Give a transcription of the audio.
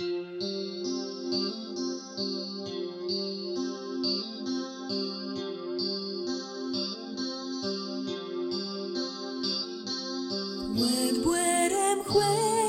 Łeb błędem chłe